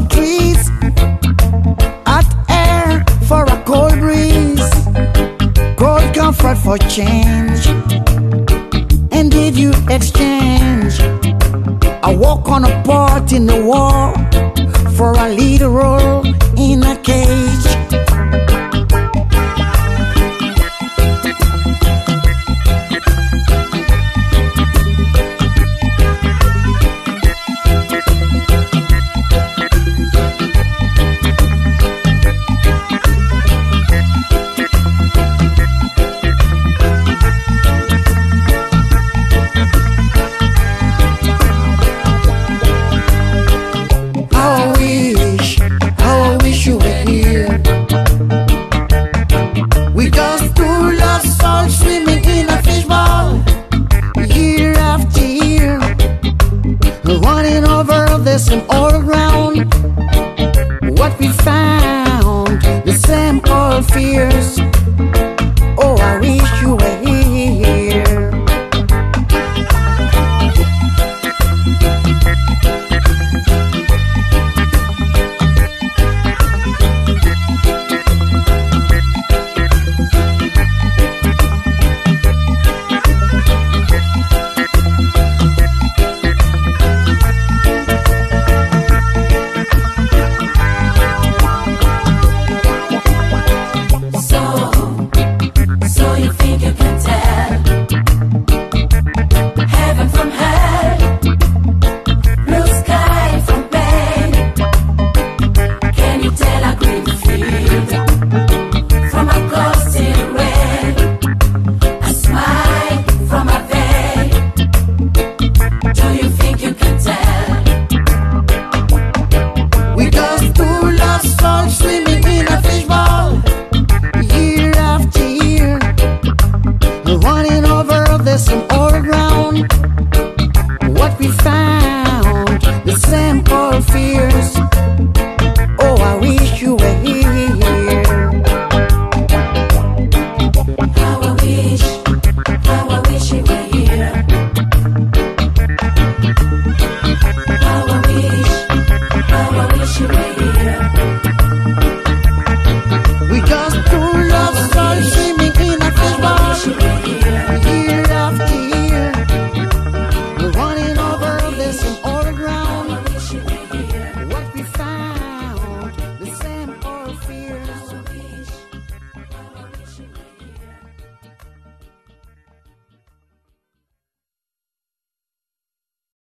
for trees, hot air for a cold breeze, cold comfort for change. And did you exchange a walk on a part in the war for a lead role in a cage? down what we found, the same old fears. Oh, I wish you were here. desenfado. Thank you.